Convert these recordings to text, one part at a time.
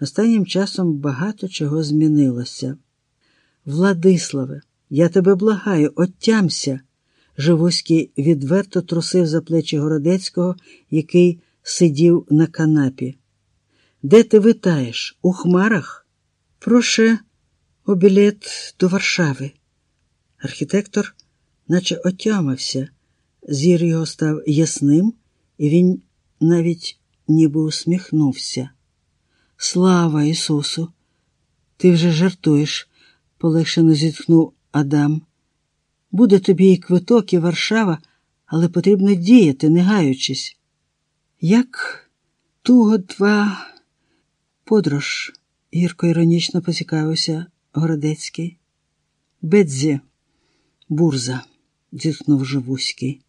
Останнім часом багато чого змінилося. Владиславе, я тебе благаю, оттямся. Живуський відверто трусив за плечі Городецького, який сидів на канапі. Де ти витаєш? У хмарах? Проше обілет до Варшави. Архітектор, наче отямився, зір його став ясним, і він навіть ніби усміхнувся. Слава Ісусу! Ти вже жартуєш, полегшено зітхнув Адам. Буде тобі і квиток, і Варшава, але потрібно діяти, не гаючись. Як туго два подорож, гірко іронічно поцікавився Городецький. Бедзі, бурза, зітхнув Живуський.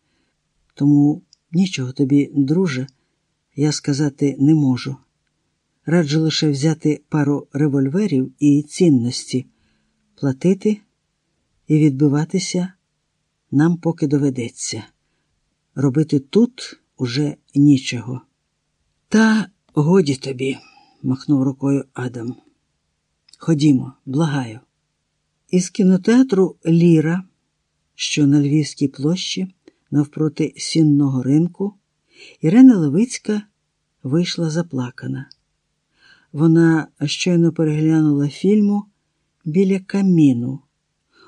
Тому нічого тобі, друже, я сказати не можу. Раджу лише взяти пару револьверів і цінності, платити і відбиватися нам поки доведеться. Робити тут уже нічого. Та годі тобі, махнув рукою Адам. Ходімо, благаю. Із кінотеатру Ліра, що на Львівській площі, навпроти сінного ринку, Ірена Левицька вийшла заплакана. Вона щойно переглянула фільму біля каміну,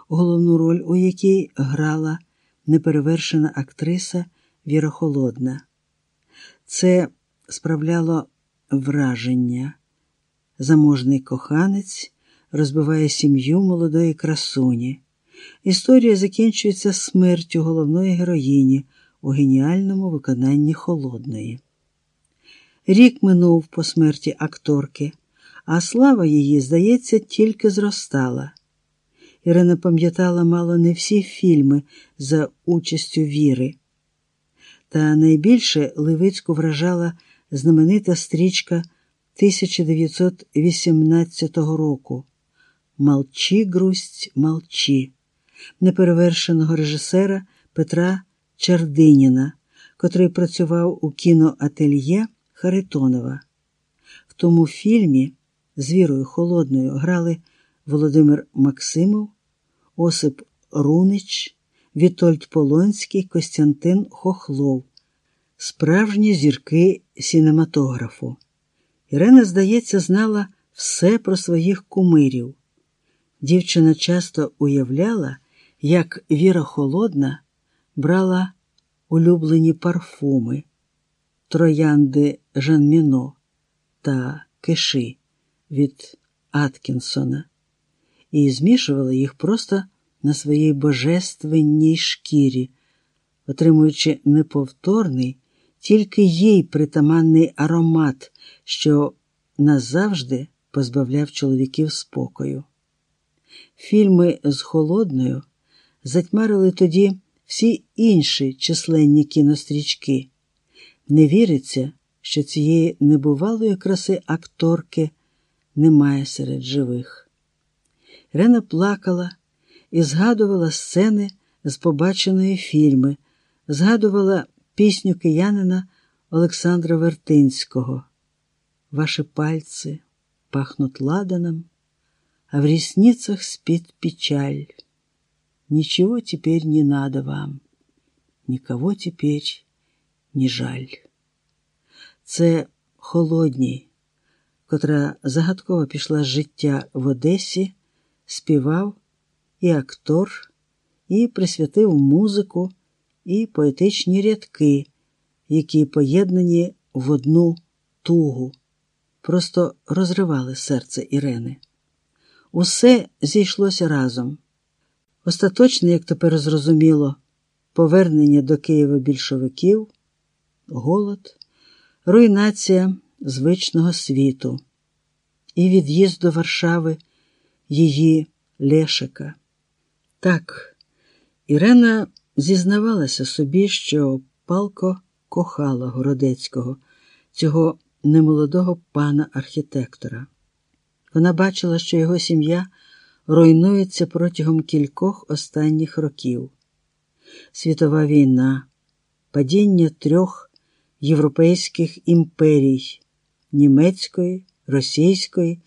головну роль у якій грала неперевершена актриса Віра Холодна. Це справляло враження. Заможний коханець розбиває сім'ю молодої красуні. Історія закінчується смертю головної героїні у геніальному виконанні холодної. Рік минув по смерті акторки, а слава її, здається, тільки зростала. Ірина пам'ятала мало не всі фільми за участю Віри. Та найбільше Левицьку вражала знаменита стрічка 1918 року Молчі, грусть, молчі, неперевершеного режисера Петра Чардиніна, котрий працював у кіноательє Харитонова. В тому фільмі з Вірою Холодною грали Володимир Максимов, Осип Рунич, Вітольд Полонський, Костянтин Хохлов, справжні зірки сінематографу. Ірена, здається, знала все про своїх кумирів. Дівчина часто уявляла, як Віра Холодна брала улюблені парфуми, троянди Жанміно та киши від Аткінсона і змішувала їх просто на своїй божественній шкірі, отримуючи неповторний, тільки їй притаманний аромат, що назавжди позбавляв чоловіків спокою. Фільми з холодною затьмарили тоді всі інші численні кінострічки. Не віриться, що цієї небувалої краси акторки немає серед живих. Рена плакала і згадувала сцени з побаченої фільми, згадувала пісню киянина Олександра Вертинського. Ваши пальцы пахнут ладаном, а в ресницах спит печаль. Ничего теперь не надо вам, никого теперь не жаль. Це холодній, котра загадково пішла з життя в Одесі, співав і актор, і присвятив музику, і поетичні рядки, які поєднані в одну тугу, просто розривали серце Ірени. Усе зійшлося разом. Остаточне, як тепер зрозуміло, повернення до Києва більшовиків, голод, руйнація звичного світу і від'їзд до Варшави її Лешика. Так, Ірена зізнавалася собі, що палко кохала Городецького, цього немолодого пана архітектора. Вона бачила, що його сім'я руйнується протягом кількох останніх років. Світова війна, падіння трьох європейських імперій німецької, російської